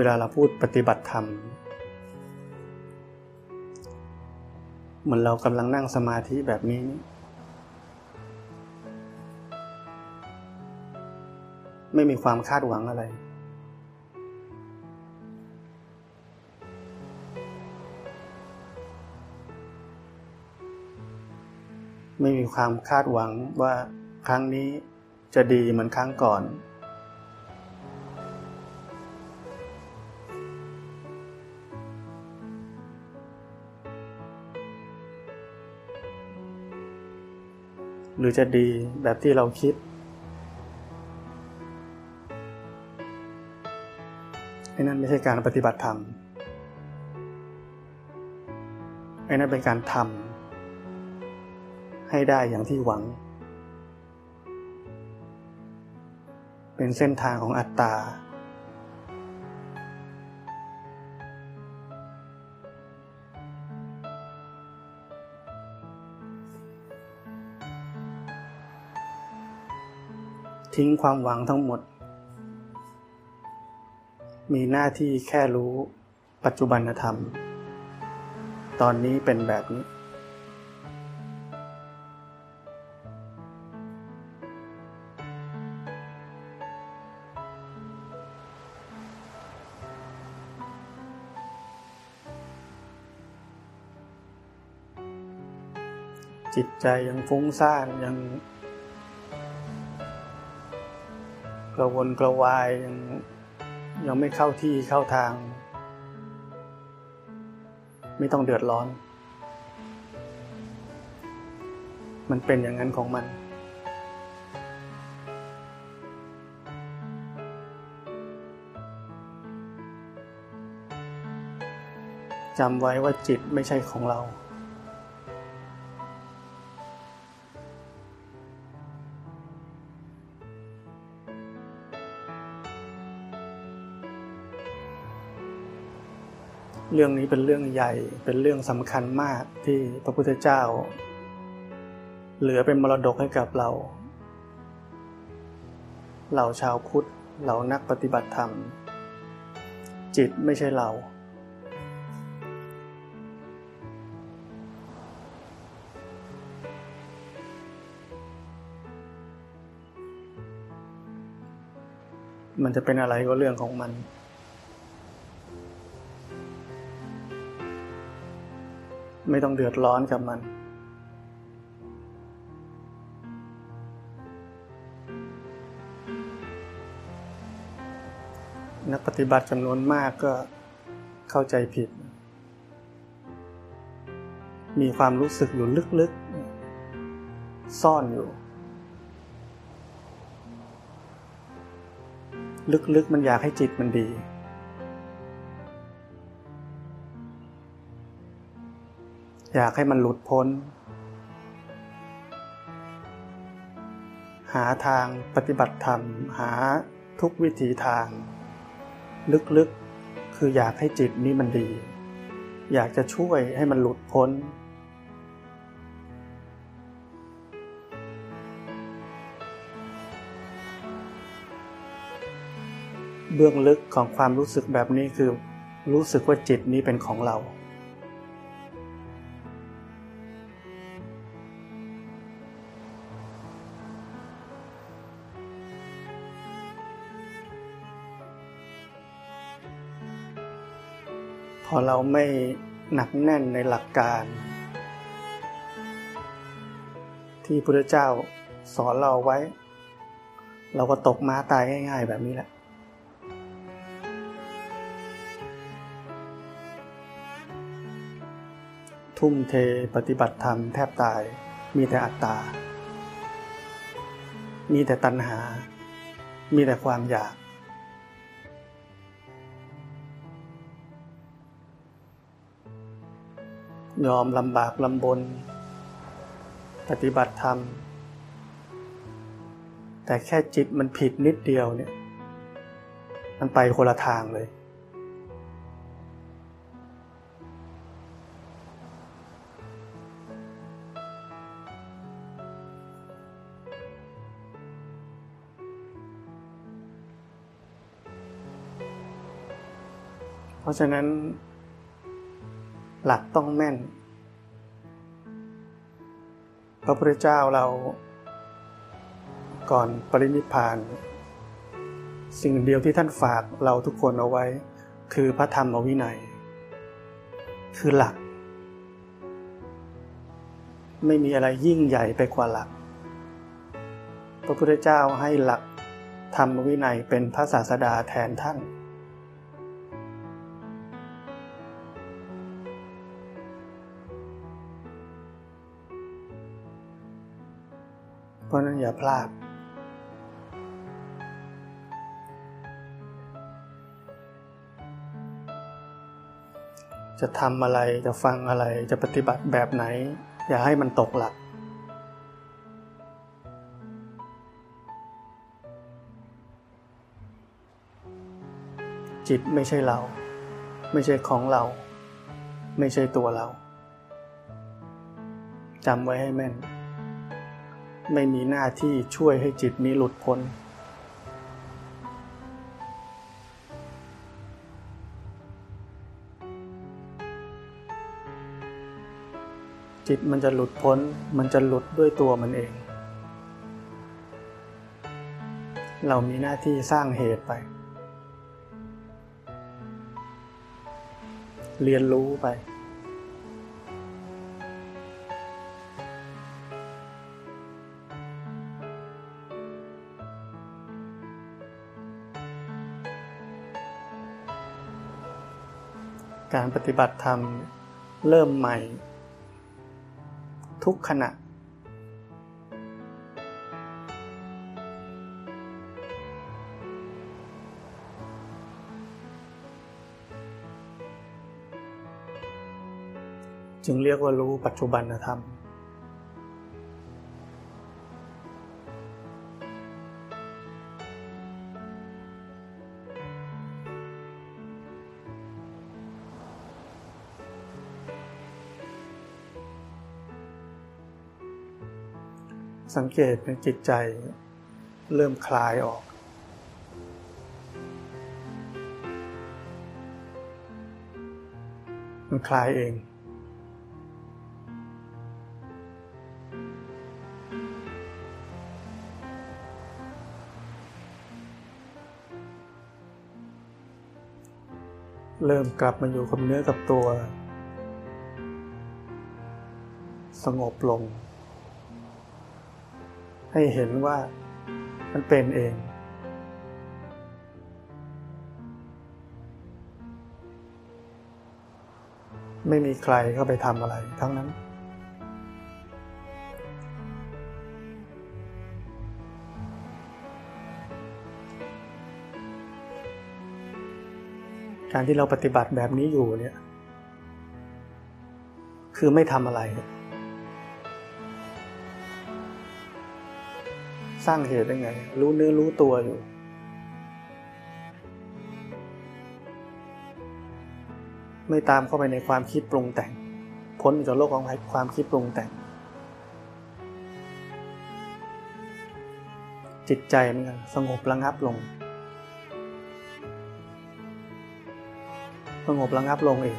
เวลาเราพูดปฏิบัติธรรม เหมือนเรากำลังนั่งสมาธิแบบนี้ ไม่มีความคาดหวังอะไร ไม่มีความคาดหวังว่าครั้งนี้จะดีเหมือนครั้งก่อน หรือจะดีแบบที่เราคิด ไอ้นั่นไม่ใช่การปฏิบัติธรรม ไอ้นั่นเป็นการทำให้ได้อย่างที่หวัง เป็นเส้นทางของอัตตา ทิ้งความหวังทั้งหมด มีหน้าที่แค่รู้ปัจจุบันธรรม ตอนนี้เป็นแบบนี้ จิตใจยังฟุ้งซ่านยัง กระวนกระวายยังยังไม่เข้าที่เข้าทาง ไม่ต้องเดือดร้อน มันเป็นอย่างนั้นของมัน จำไว้ว่าจิตไม่ใช่ของเรา เรื่องนี้เป็นเรื่องใหญ่เป็นเรื่องสำคัญมากที่พระพุทธเจ้า เหลือเป็นมรดกให้กับเราเหล่าชาวพุทธเหล่านักปฏิบัติธรรม จิตไม่ใช่เรา มันจะเป็นอะไรก็เรื่องของมัน ไม่ต้องเดือดร้อนกับมัน นักปฏิบัติจำนวนมากก็เข้าใจผิด มีความรู้สึกอยู่ลึกๆ ซ่อนอยู่ ลึกๆมันอยากให้จิตมันดี อยากให้มันหลุดพ้น หาทางปฏิบัติธรรม หาทุกวิถีทาง ลึกๆคืออยากให้จิตนี้มันดี อยากจะช่วยให้มันหลุดพ้น เบื้องลึกของความรู้สึกแบบนี้คือรู้สึกว่าจิตนี้เป็นของเรา พอเราไม่หนักแน่นในหลักการ ที่พระเจ้าสอนเราไว้ เราก็ตกม้าตายง่าย ๆ แบบนี้แหละ ทุ่มเทปฏิบัติธรรมแทบตาย มีแต่อัตตา มีแต่ตัณหา มีแต่ความอยาก ยอมลำบากลำบน ปฏิบัติธรรม แต่แค่จิตมันผิดนิดเดียวเนี่ย มันไปคนละทางเลย เพราะฉะนั้น หลักต้องแม่น พระพุทธเจ้าเรา ก่อนปรินิพาน สิ่งเดียวที่ท่านฝากเราทุกคนเอาไว้ คือพระธรรมวินัย คือหลัก ไม่มีอะไรยิ่งใหญ่ไปกว่าหลัก พระพุทธเจ้าให้หลักธรรมวินัยเป็นพระศาสดาแทนท่าน เพราะนั้นอย่าพลาด จะทำอะไรจะฟังอะไรจะปฏิบัติแบบไหน อย่าให้มันตกหลักจิตไม่ใช่เรา ไม่ใช่ของเรา ไม่ใช่ตัวเราจำไว้ให้แม่น ไม่มีหน้าที่ช่วยให้จิตนี้หลุดพ้น จิตมันจะหลุดพ้น มันจะหลุดด้วยตัวมันเอง เรามีหน้าที่สร้างเหตุไป เรียนรู้ไป การปฏิบัติธรรมเริ่มใหม่ ทุกขณะ จึงเรียกว่ารู้ปัจจุบันธรรม สังเกตในจิตใจ เริ่มคลายออก มันคลายเองเริ่มกลับมาอยู่กับเนื้อกับตัว สงบลง ให้เห็นว่ามันเป็นเอง ไม่มีใครเข้าไปทำอะไรทั้งนั้น การที่เราปฏิบัติแบบนี้อยู่เนี่ย คือไม่ทำอะไร สร้างเหตุได้ไง รู้เนื้อรู้ตัวอยู่ ไม่ตามเข้าไปในความคิดปรุงแต่ง พ้นจากโลกของความคิดปรุงแต่ง จิตใจมันสงบระงับลง สงบระงับลงเอง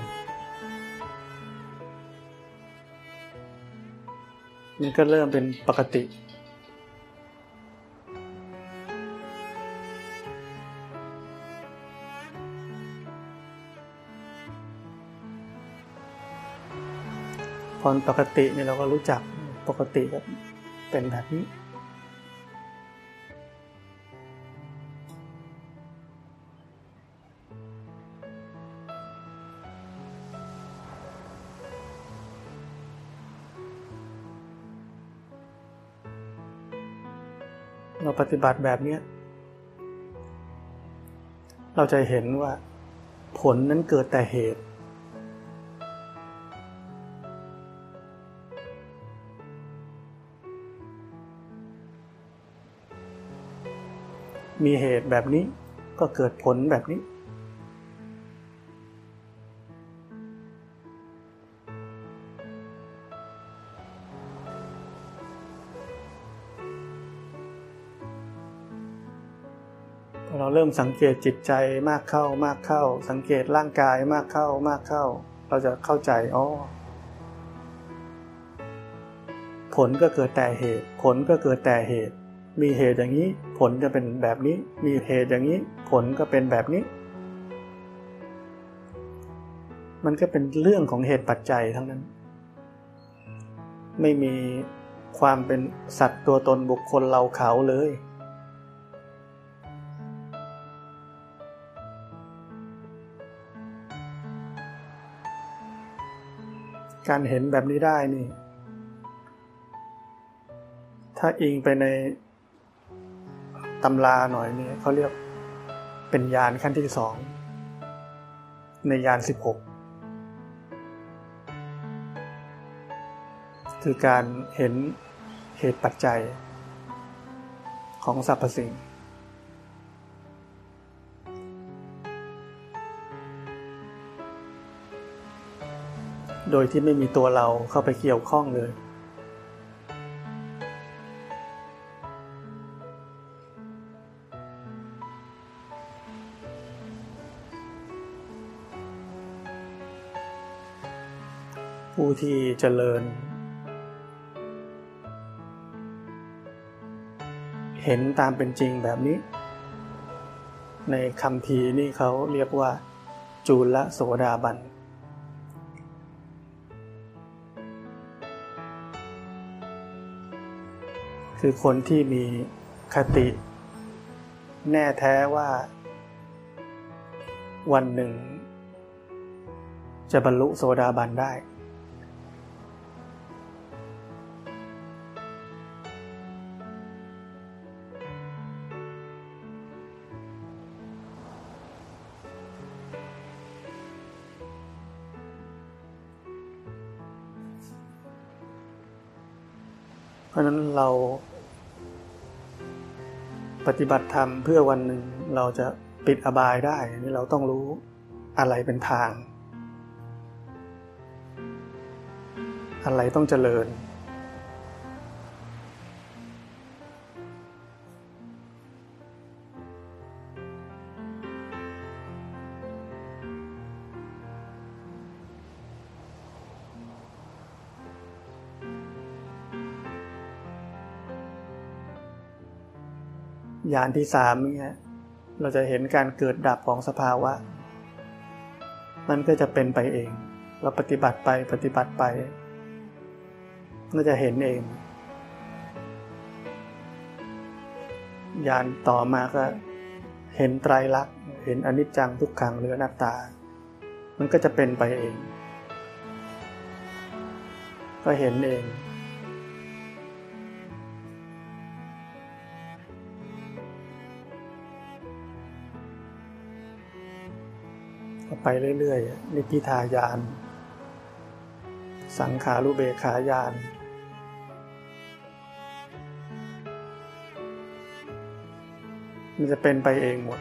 มันก็เริ่มเป็นปกติ พอปกติเนี่ยเราก็รู้จักปกติก็เป็นแบบนี้ เราปฏิบัติแบบนี้เราจะเห็นว่าผลนั้นเกิดแต่เหตุ มีเหตุแบบนี้ก็เกิดผลแบบนี้ เราเริ่มสังเกตจิตใจมากเข้ามากเข้า สังเกตร่างกายมากเข้ามากเข้า เราจะเข้าใจอ๋อผลก็เกิดแต่เหตุ ผลก็เกิดแต่เหตุ มีเหตุอย่างนี้ ผลจะเป็นแบบนี้ มีเหตุอย่างนี้ ผลก็เป็นแบบนี้ มันก็เป็นเรื่องของเหตุปัจจัยทั้งนั้น ไม่มีความเป็นสัตว์ตัวตนบุคคลเราเขาเลย การเห็นแบบนี้ได้นี่ ถ้าอิงไปใน ตำราหน่อยนี่เขาเรียกเป็นยานขั้นที่สองในยานสิบหกคือการเห็นเหตุปัจจัยของสรรพสิ่ง โดยที่ไม่มีตัวเราเข้าไปเกี่ยวข้องเลย ผู้ที่เจริญ เห็นตามเป็นจริงแบบนี้ ในคำพีนี่เขาเรียกว่า จูลโสดาบัน คือคนที่มีคติ แน่แท้ว่า วันหนึ่งจะบรรลุโสดาบันได้ ราะนั้นเราปฏิบัติธรรมเพื่อวันหนึ่งเราจะปิดอบายได้นี่เราต้องรู้อะไรเป็นทาง อะไรต้องเจริญานที่สามเนี่ยเราจะเห็นการเกิดดับของสภาวะ มันก็จะเป็นไปเอง เราปฏิบัติไปปฏิบัติไปก็จะเห็นเองยานต่อมาก็เห็นไตรลักษณ์เห็นอนิจจังทุกขังหรืออนัตตา มันก็จะเป็นไปเอง ก็เห็นเอง ไปเรื่อยๆ นิพิทายาน สังขารุเบขายาน มันจะเป็นไปเองหมด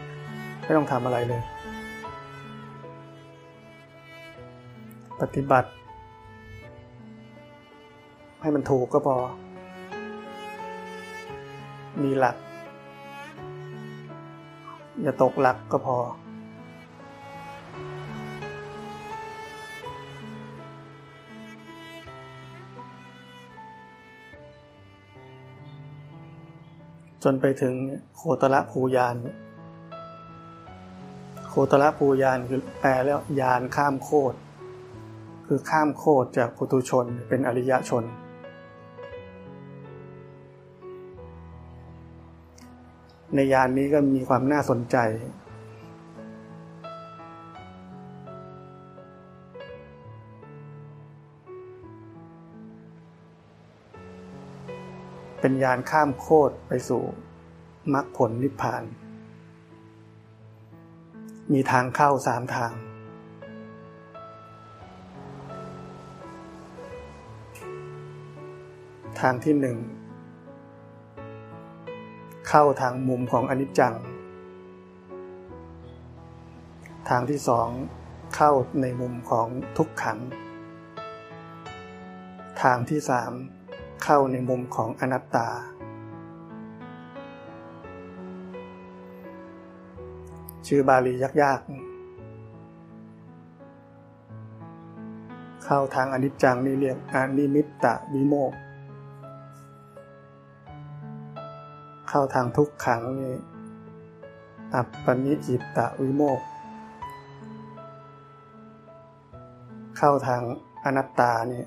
ไม่ต้องทำอะไรเลย ปฏิบัติ ให้มันถูกก็พอ มีหลัก อย่าตกหลักก็พอ นไปถึงโคตรภูยาน โคตรภูยานคือแปลแล้วยานข้ามโคตรคือข้ามโคตรจากปุถุชนเป็นอริยชน ในยานนี้ก็มีความน่าสนใจ เป็นยานข้ามโคตรไปสู่มรรคผลนิพพาน มีทางเข้าสามทาง ทางที่หนึ่งเข้าทางมุมของอนิจจัง ทางที่สองเข้าในมุมของทุกขัง ทางที่สาม เข้าในมุมของอนัตตา ชื่อบาลียากๆ เข้าทางอนิจจังนี่เรียกอนิมิตตวิโมก เข้าทางทุกขังนี่อัปปนิจิตตวิโมก เข้าทางอนัตตานี่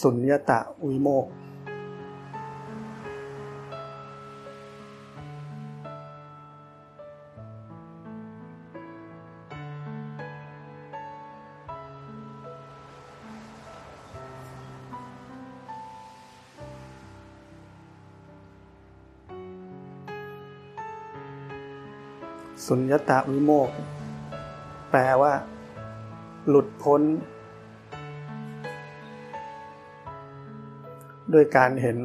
สุญญตะวิโมกสุญญตาวิโมกแปลว่า หลุดพ้น ด้วยการเห็น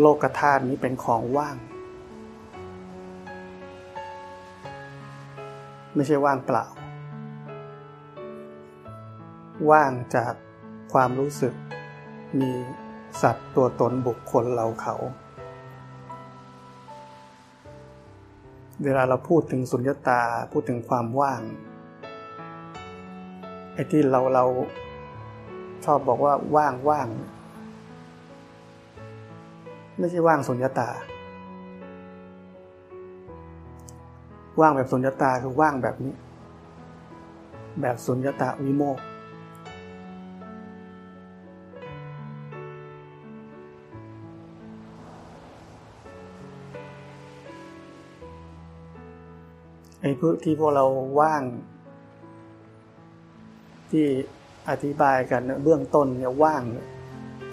โลกธาตุนี้เป็นของว่าง ไม่ใช่ว่างเปล่า ว่างจากความรู้สึก มีสัตว์ตัวตนบุคคลเราเขา เวลาเราพูดถึงสุญญตาพูดถึงความว่างไอ้ที่เราเรา ชอบบอกว่าว่างว่างไม่ใช่ว่างสุญญตา ว่างแบบสุญญตาคือว่างแบบนี้ แบบสุญญตาวิโมกไอ้พวกที่พวกเราว่าง ที่ อธิบายกันเบื้องต้นเนี่ยว่าง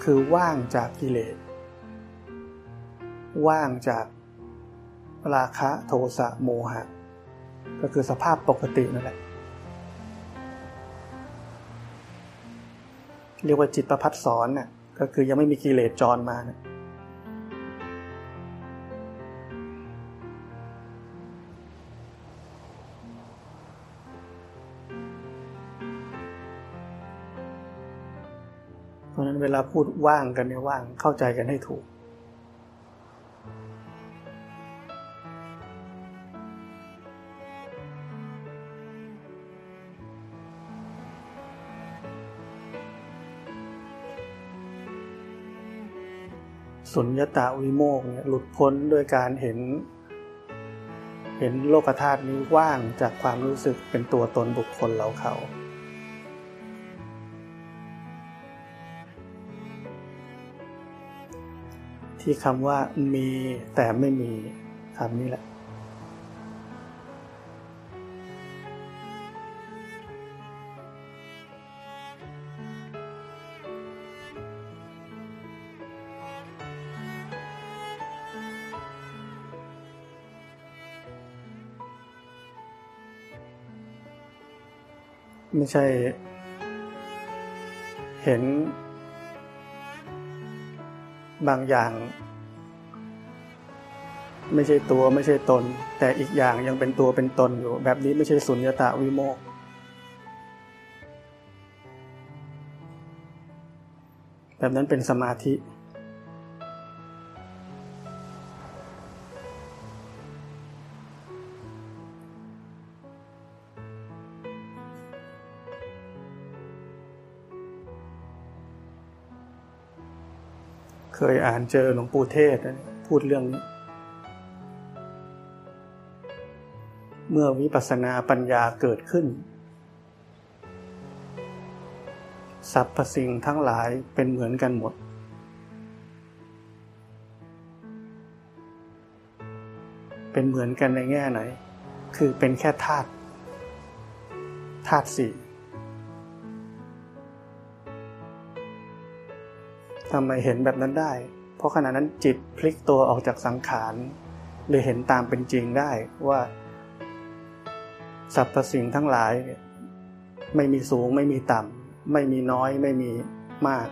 คือว่างจากกิเลส ว่างจากราคะโทสะโมหะ ก็คือสภาพปกตินั่นแหละ เรียกว่าจิตประพัดสอนน่ะก็คือยังไม่มีกิเลสจรมานะ เวลาพูดว่างกันเนี่ยว่าง เข้าใจกันให้ถูก สุญญตาวิโมกเนี่ยหลุดพ้นด้วยการเห็น เห็นโลกธาตุนี้ว่างจากความรู้สึกเป็นตัวตนบุคคลเราเขา ที่คำว่ามีแต่ไม่มีคำนี้แหละไม่ใช่ เห็น บางอย่าง ไม่ใช่ตัวไม่ใช่ตน แต่อีกอย่างยังเป็นตัวเป็นตนอยู่ แบบนี้ไม่ใช่สุญญตาวิโมกแบบนั้นเป็นสมาธิ เคยอ่านเจอหลวงปู่เทศพูดเรื่องนี้ เมื่อวิปัสสนาปัญญาเกิดขึ้นสรรพสิ่งทั้งหลายเป็นเหมือนกันหมด เป็นเหมือนกันในแง่ไหน คือเป็นแค่ธาตุ ธาตุสี่ ทำไมเห็นแบบนั้นได้ เพราะขณะนั้นจิตพลิกตัวออกจากสังขารเลยเห็นตามเป็นจริงได้ว่าสรรพสิ่งทั้งหลายไม่มีสูงไม่มีต่ำ ไม่มีน้อยไม่มีมาก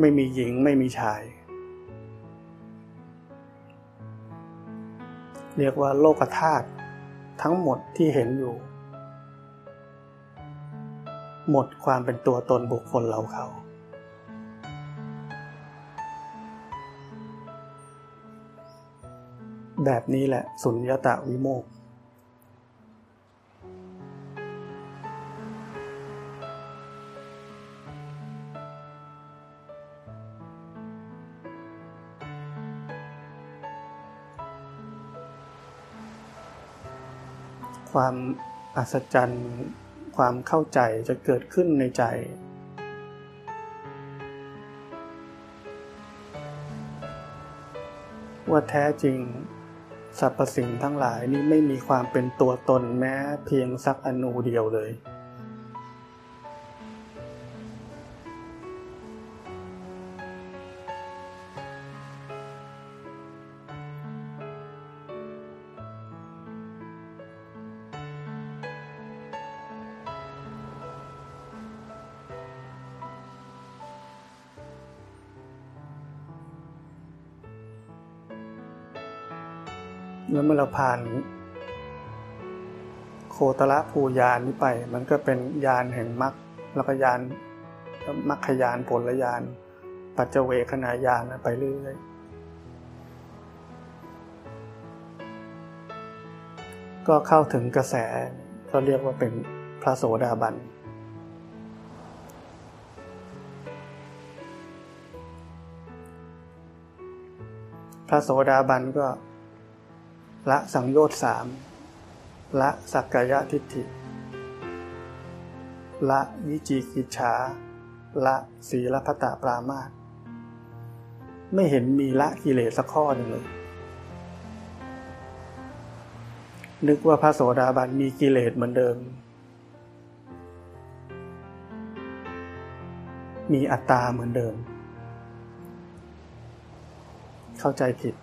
ไม่มีหญิงไม่มีชาย เรียกว่าโลกธาตุทั้งหมดที่เห็นอยู่ หมดความเป็นตัวตนบุคคลเราเขา แบบนี้แหละสุญญตาวิโมกความอัศจรรย์ ความเข้าใจจะเกิดขึ้นในใจ ว่าแท้จริงสรรพสิ่งทั้งหลายนี้ไม่มีความเป็นตัวตนแม้เพียงสักอนูเดียวเลย มื่อเราผ่าน โคตรภูยานนี้ไป มันก็เป็นยานแห่งมรรคแล้วก็ยานมรรคยานผลยาน ปัจเจเวคณายานไปเรื่อยๆก็เข้าถึงกระแสก็เรียกว่าเป็นพระโสดาบันพระโสดาบันก็ ละสังโยชน์สามละสักกายทิฏฐิ ละวิจิกิจฉา ละศีลพัตตปรามาตไม่เห็นมีละกิเลสสักข้อหนึ่งเลย นึกว่าพระโสดาบันมีกิเลสเหมือนเดิม มีอัตตาเหมือนเดิม เข้าใจผิด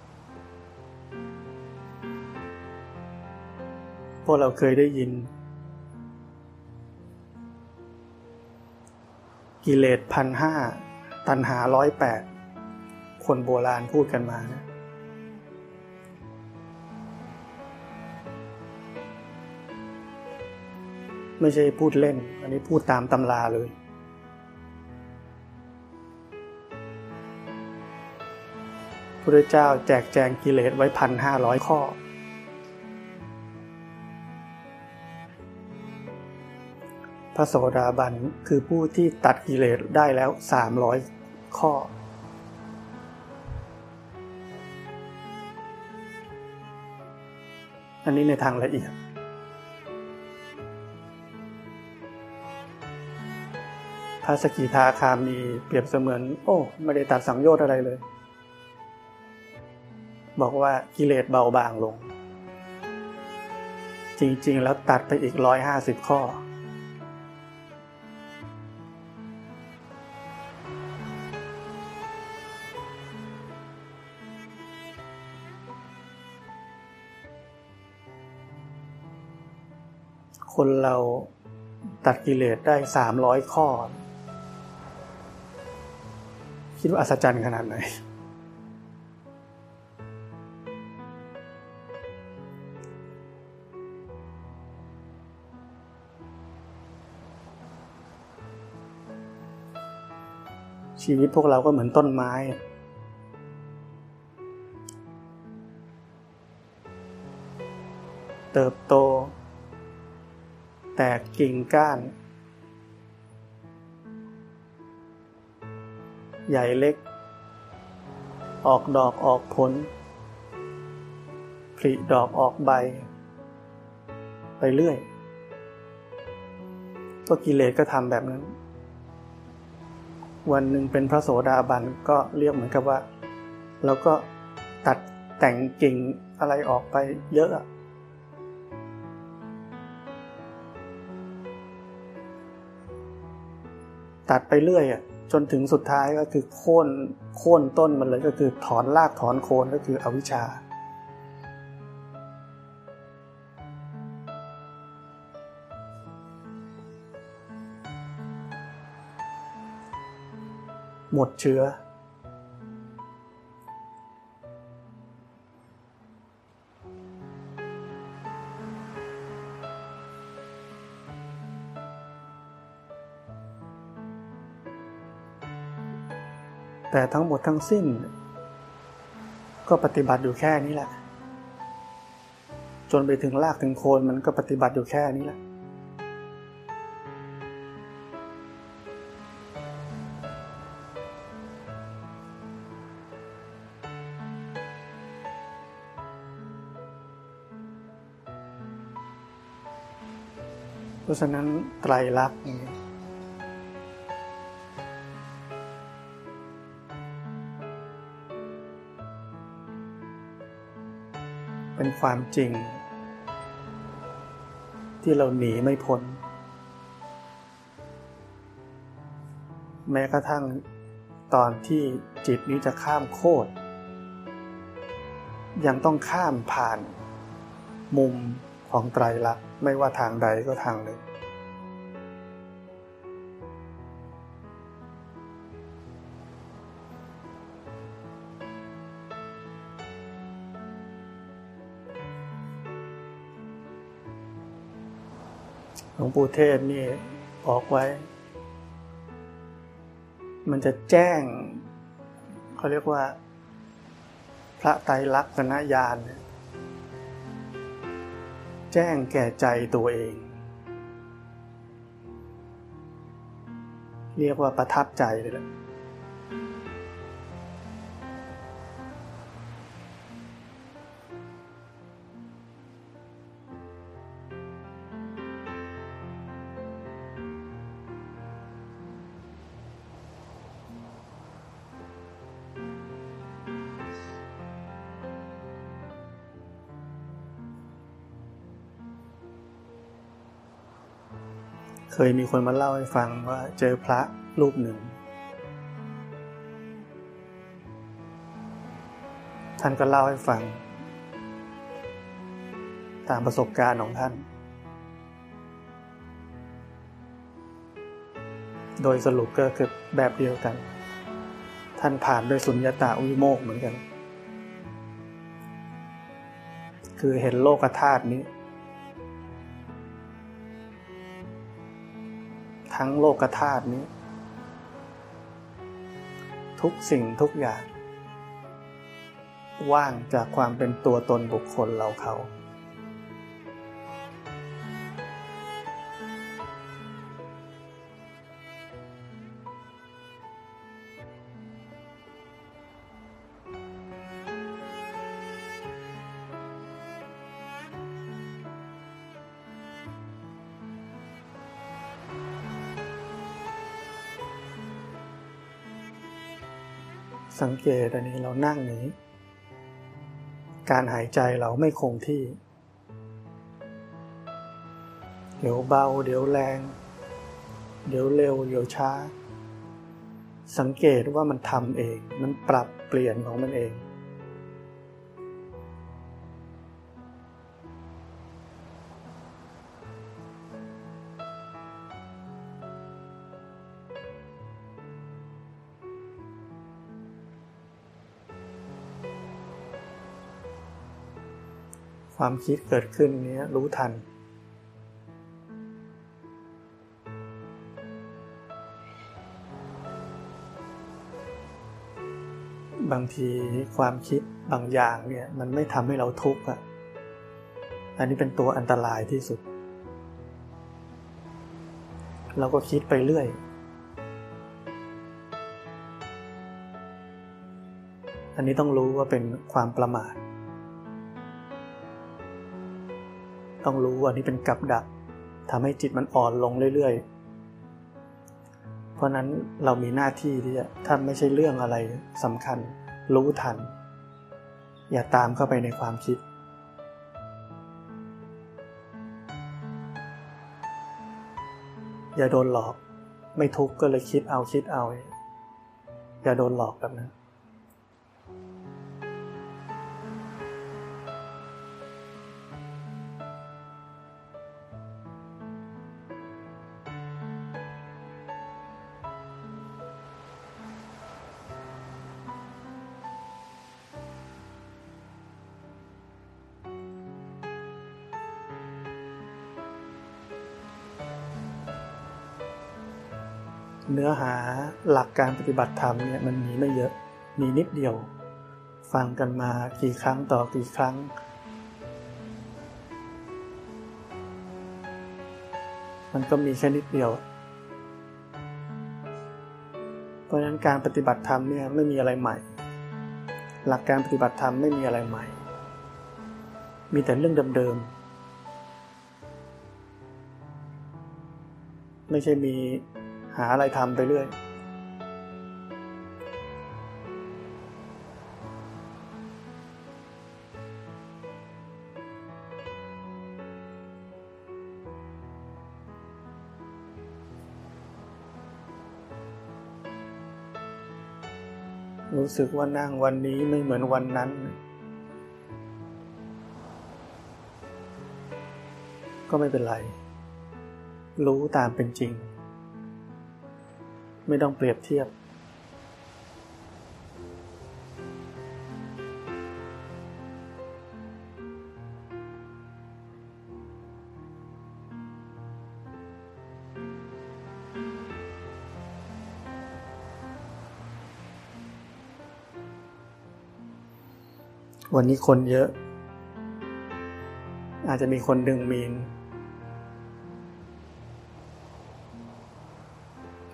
พวกเราเคยได้ยิน กิเลสพันห้าตันหาร้อยแปดคนโบราณพูดกันมานะไม่ใช่พูดเล่น อันนี้พูดตามตำราเลย พระเจ้าแจกแจงกิเลสไว้พันห้าร้อยข้อ พระโสดาบันคือผู้ที่ตัดกิเลสได้แล้วสามร้อยข้อ อันนี้ในทางละเอียด พระสกิทาคามีเปรียบเสมือน โอ้ ไม่ได้ตัดสังโยชน์อะไรเลย บอกว่ากิเลสเบาบางลง จริง ๆ แล้วตัดไปอีกร้อยห้าสิบข้อ คนเราตัดกิเลสได้สามร้อยข้อ คิดว่าอัศจรรย์ขนาดไหน ชีวิตพวกเราก็เหมือนต้นไม้เติบโต แตกกิ่งก้าน ใหญ่เล็ก ออกดอกออกผลผลิดอกออกใบ ไปเรื่อย ก็กิเลสก็ทำแบบนั้น วันหนึ่งเป็นพระโสดาบันก็เรียกเหมือนกับว่าเราก็ตัดแต่งกิ่งอะไรออกไปเยอะ ตัดไปเรื่อยอะจนถึงสุดท้ายก็คือโค่นโค่นต้นมันเลยก็คือถอนรากถอนโคนก็คืออวิชชา หมดเชื้อ แต่ทั้งหมดทั้งสิ้น ก็ปฏิบัติอยู่แค่นี้แหละ จนไปถึงรากถึงโคนมันก็ปฏิบัติอยู่แค่นี้แหละเพราะฉะนั้นไตรลักษณ์ เป็นความจริง ที่เราหนีไม่พ้น แม้กระทั่งตอนที่จิตนี้จะข้ามโคตรยังต้องข้ามผ่าน มุมของไตรลักษณ์ไม่ว่าทางใดก็ทางหนึ่ง ลวงปู่เทศนี่บอกไว้ มันจะแจ้ง เขาเรียกว่า พระไตรลักษณญาณเนี่ยแจ้งแก่ใจตัวเอง เรียกว่าประทับใจเลยแหละ เคยมีคนมาเล่าให้ฟังว่าเจอพระรูปหนึ่ง ท่านก็เล่าให้ฟัง ตามประสบการณ์ของท่าน โดยสรุปก็คือแบบเดียวกัน ท่านผ่านด้วยสุญญตาวิโมกเหมือนกัน คือเห็นโลกธาตุนี้ ทั้งโลกธาตุนี้ ทุกสิ่งทุกอย่าง ว่างจากความเป็นตัวตนบุคคลเราเขา สังเกตอันนี้เรานั่งนี้ การหายใจเราไม่คงที่ เดี๋ยวเบา เดี๋ยวแรง เดี๋ยวเร็ว เดี๋ยวช้า สังเกตว่ามันทำเอง มันปรับเปลี่ยนของมันเอง ความคิดเกิดขึ้นนี้รู้ทัน บางทีความคิดบางอย่างเนี่ยมันไม่ทำให้เราทุกข์อะ อันนี้เป็นตัวอันตรายที่สุด เราก็คิดไปเรื่อยอันนี้ต้องรู้ว่าเป็นความประมาท ต้องรู้ว่านี่เป็นกับดักทำให้จิตมันอ่อนลงเรื่อยๆ เพราะนั้นเรามีหน้าที่ที่จะถ้าไม่ใช่เรื่องอะไรสำคัญ รู้ทัน อย่าตามเข้าไปในความคิด อย่าโดนหลอก ไม่ทุกข์ก็เลยคิดเอาคิดเอา อย่าโดนหลอกแบบนั้น อหาหลักการปฏิบัติธรรมเนี่ยมันมีไม่เยอะมีนิดเดียว ฟังกันมากี่ครั้งต่อกี่ครั้ง มันก็มีแค่นิดเดียว เพราะฉะนั้นการปฏิบัติธรรมเนี่ยไม่มีอะไรใหม่ หลักการปฏิบัติธรรมไม่มีอะไรใหม่ มีแต่เรื่องเดิมๆไม่ใช่มี หาอะไรทำไปเรื่อย รู้สึกว่านั่งวันนี้ไม่เหมือนวันนั้นก็ไม่เป็นไร รู้ตามเป็นจริง ไม่ต้องเปรียบเทียบ วันนี้คนเยอะ อาจจะมีคนดึงมีน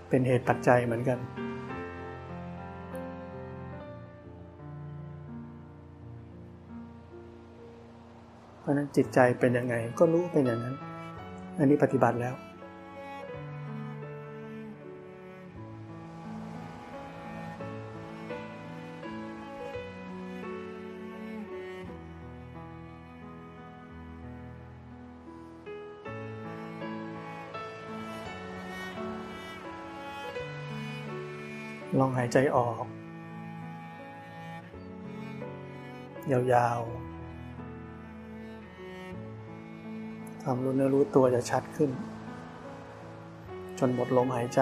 เป็นเหตุปัจจัยเหมือนกัน เพราะนั้นจิตใจเป็นยังไงก็รู้เป็นอย่างนั้น อันนี้ปฏิบัติแล้ว ลองหายใจออก ยาวๆ ความรู้เนื้อรู้ตัวจะชัดขึ้น จนหมดลมหายใจ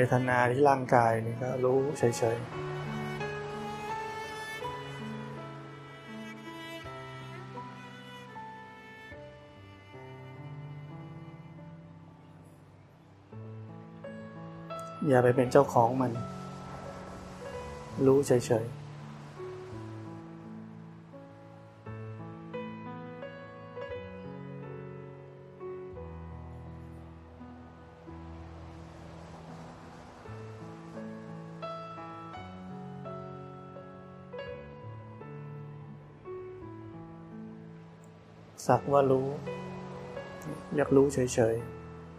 วทนาที่ร่างกายนี่ก็รู้เฉยๆอย่าไปเป็นเจ้าของมัน รู้เฉยๆ สักว่ารู้ อยากรู้เฉย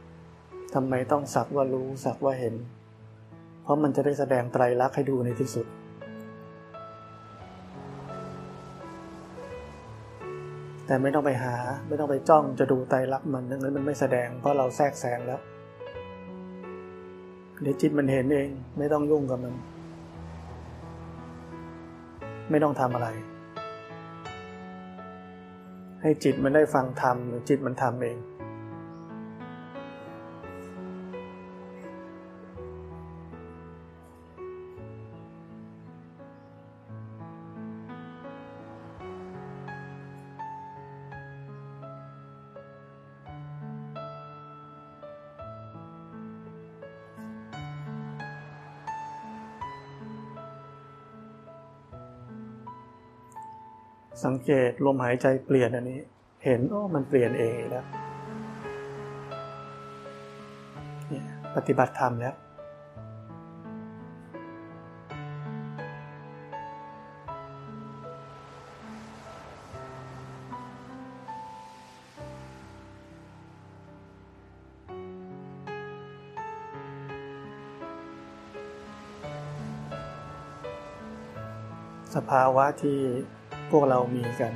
ๆทำไมต้องสักว่ารู้สักว่าเห็น เพราะมันจะได้แสดงไตรลักษณ์ให้ดูในที่สุด แต่ไม่ต้องไปหาไม่ต้องไปจ้องจะดูไตรลักษณ์มันนั้นมันไม่แสดงเพราะเราแทรกแซงแล้วเดี๋ยวจิตมันเห็นเองไม่ต้องยุ่งกับมัน ไม่ต้องทำอะไร ให้จิตมันได้ฟังธรรมจิตมันทำเอง สังเกตลมหายใจเปลี่ยนอันนี้ เห็นโอ้มันเปลี่ยนเองแล้วเนี่ยปฏิบัติธรรมแล้วสภาวะที่ พวกเรามีกัน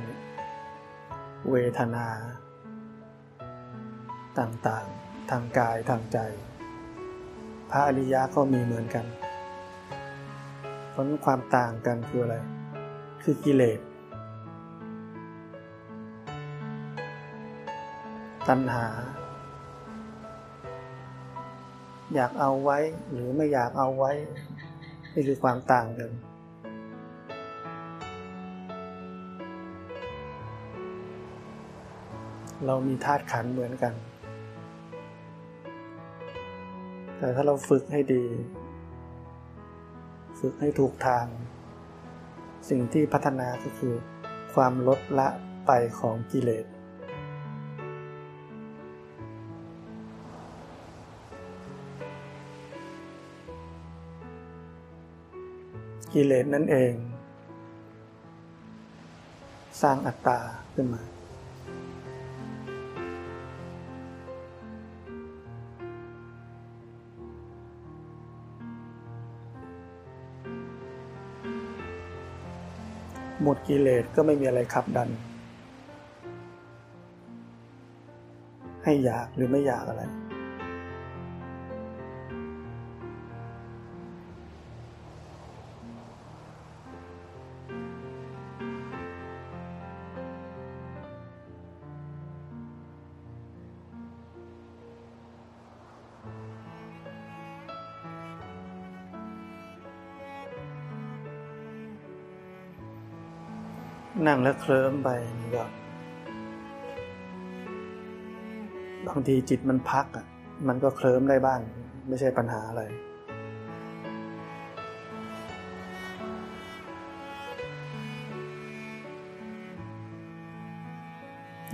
เวทนา ต่างๆ ทางกายทางใจ พระอริยะก็มีเหมือนกัน เพราะความต่างกันคืออะไร คือกิเลสตัณหา อยากเอาไว้หรือไม่อยากเอาไว้ นี่คือความต่างกัน เรามีธาตุขันเหมือนกัน แต่ถ้าเราฝึกให้ดี ฝึกให้ถูกทาง สิ่งที่พัฒนาก็คือ ความลดละไปของกิเลสกิเลสนั่นเอง สร้างอัตตาขึ้นมา หมดกิเลสก็ไม่มีอะไรขับดัน ให้อยากหรือไม่อยากอะไร นั่งแล้วเคลิ้มไปนี่ก็บางทีจิตมันพักอะ มันก็เคลิ้มได้บ้าง ไม่ใช่ปัญหาอะไร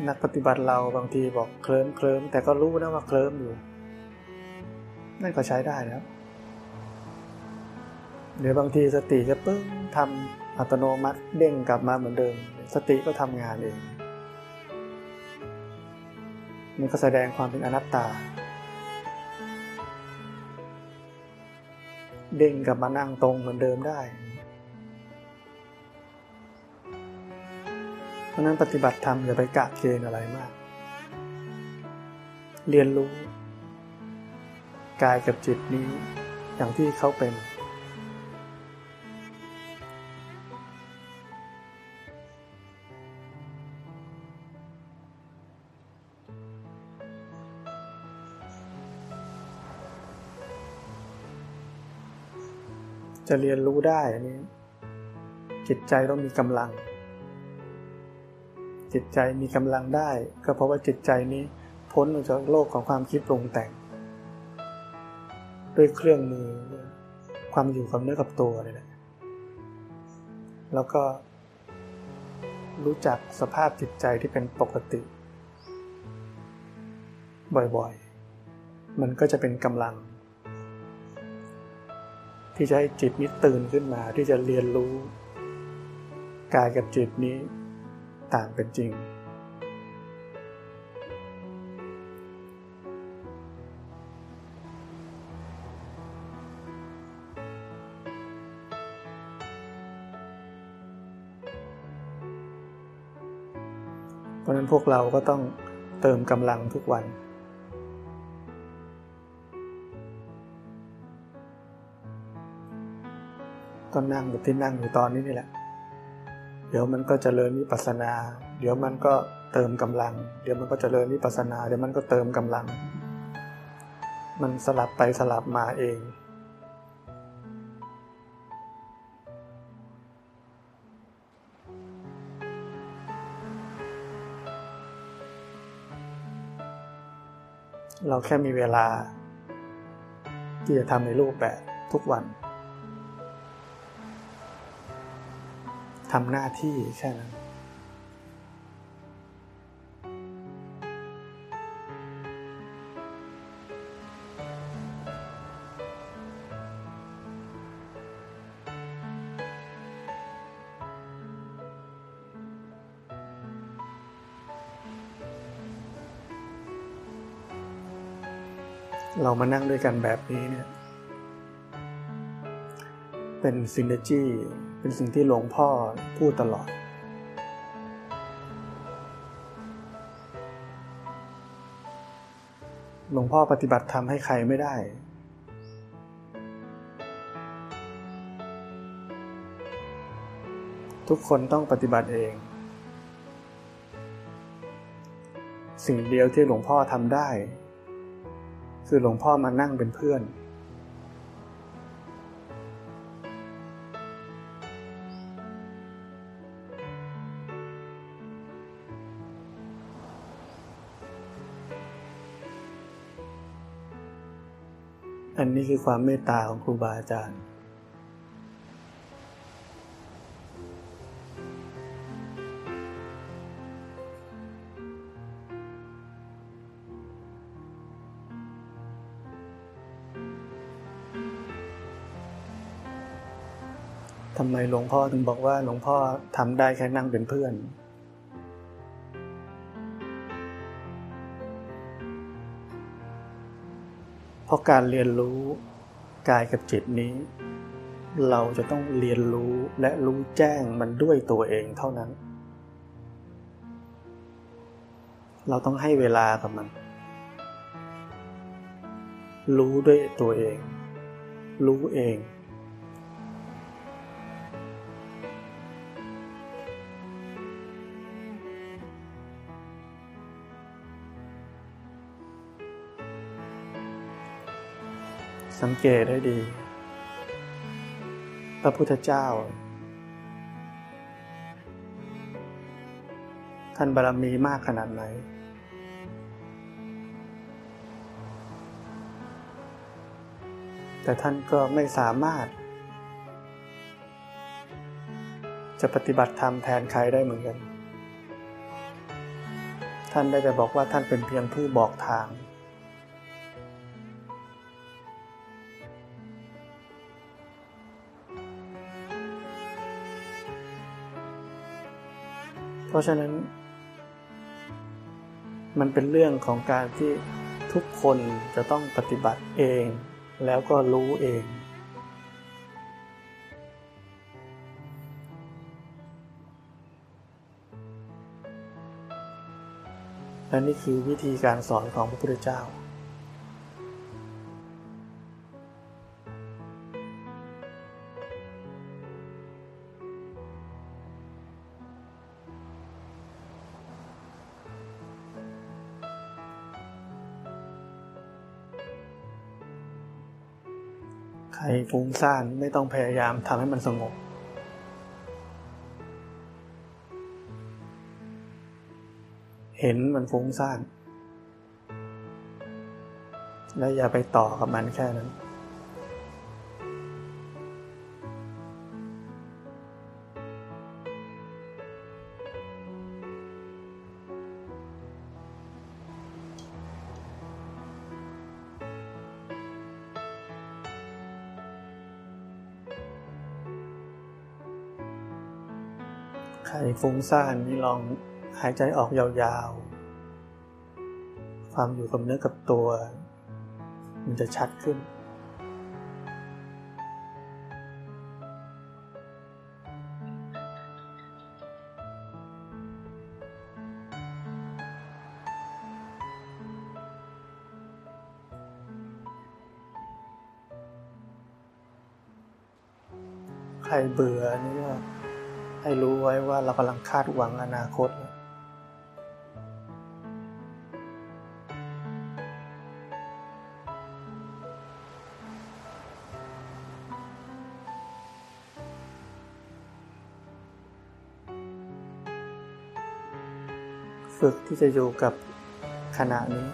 นักปฏิบัติเราบางทีบอกเคลิ้มเคลิ้มแต่ก็รู้นะว่าเคลิ้มอยู่ นั่นก็ใช้ได้แล้วหรือบางทีสติจะปึ้งทำ อัตโนมัติเด้งกลับมาเหมือนเดิม สติก็ทำงานเองมันก็แสดงความเป็นอนัตตา เด้งกลับมานั่งตรงเหมือนเดิมได้ เพราะนั้นปฏิบัติธรรมอย่าไปกะเกณฑ์อะไรมาก เรียนรู้ กายกับจิตนี้อย่างที่เขาเป็น จะเรียนรู้ได้อันนี้ จิตใจต้องมีกำลัง จิตใจมีกำลังได้ ก็เพราะว่าจิตใจนี้พ้นออกจากโลกของความคิดปรุงแต่ง ด้วยเครื่องมือ ความอยู่กับเนื้อกับตัวนี่แหละแล้วก็ รู้จักสภาพจิตใจที่เป็นปกติ บ่อยๆ มันก็จะเป็นกำลัง ที่จะให้จิตนี้ตื่นขึ้นมาที่จะเรียนรู้กายกับจิตนี้ต่างเป็นจริง เพราะนั้นพวกเราก็ต้องเติมกำลังทุกวัน ก็นั่งแบบที่นั่งอยู่ตอนนี้นี่แหละ เดี๋ยวมันก็จเจริญวิปัสนา เดี๋ยวมันก็เติมกำลัง เดี๋ยวมันก็จเจริญวิปัสนา เดี๋ยวมันก็เติมกำลัง มันสลับไปสลับมาเอง เราแค่มีเวลา ที่จะทำในรูปแบบทุกวัน ทำหน้าที่แค่นั้นเรามานั่งด้วยกันแบบนี้เนี่ย เป็นซินเนจี เป็นสิ่งที่หลวงพ่อพูดตลอด หลวงพ่อปฏิบัติธรรมให้ใครไม่ได้ ทุกคนต้องปฏิบัติเอง สิ่งเดียวที่หลวงพ่อทำได้ คือหลวงพ่อมานั่งเป็นเพื่อน นนี้คือความเมตตาของครูบาอาจารย์ ทำไมหลวงพ่อถึงบอกว่าหลวงพ่อทำได้แค่นั่งเป็นเพื่อน ราะการเรียนรู้กายกับจิตนี้ เราจะต้องเรียนรู้และรู้แจ้งมันด้วยตัวเองเท่านั้น เราต้องให้เวลากับมัน รู้ด้วยตัวเอง รู้เอง สังเกตให้ดี พระพุทธเจ้า ท่านบารมีมากขนาดไหน แต่ท่านก็ไม่สามารถ จะปฏิบัติธรรมแทนใครได้เหมือนกัน ท่านได้แต่บอกว่าท่านเป็นเพียงผู้บอกทาง เพราะฉะนั้น มันเป็นเรื่องของการที่ทุกคนจะต้องปฏิบัติเอง แล้วก็รู้เอง และนี่คือวิธีการสอนของพระพุทธเจ้า ฟุ้งซ่าน ไม่ต้องพยายามทำให้มันสงบ เห็นมันฟุ้งซ่าน แล้วอย่าไปต่อกับมันแค่นั้น ใครฟุ้งซ่านนี่ลองหายใจออกยาวๆ ความอยู่กับเนื้อกับตัว มันจะชัดขึ้น ใครเบื่อนี่ ให้รู้ไว้ว่าเรากำลังคาดหวังอนาคต ฝึกที่จะอยู่กับขณะนี้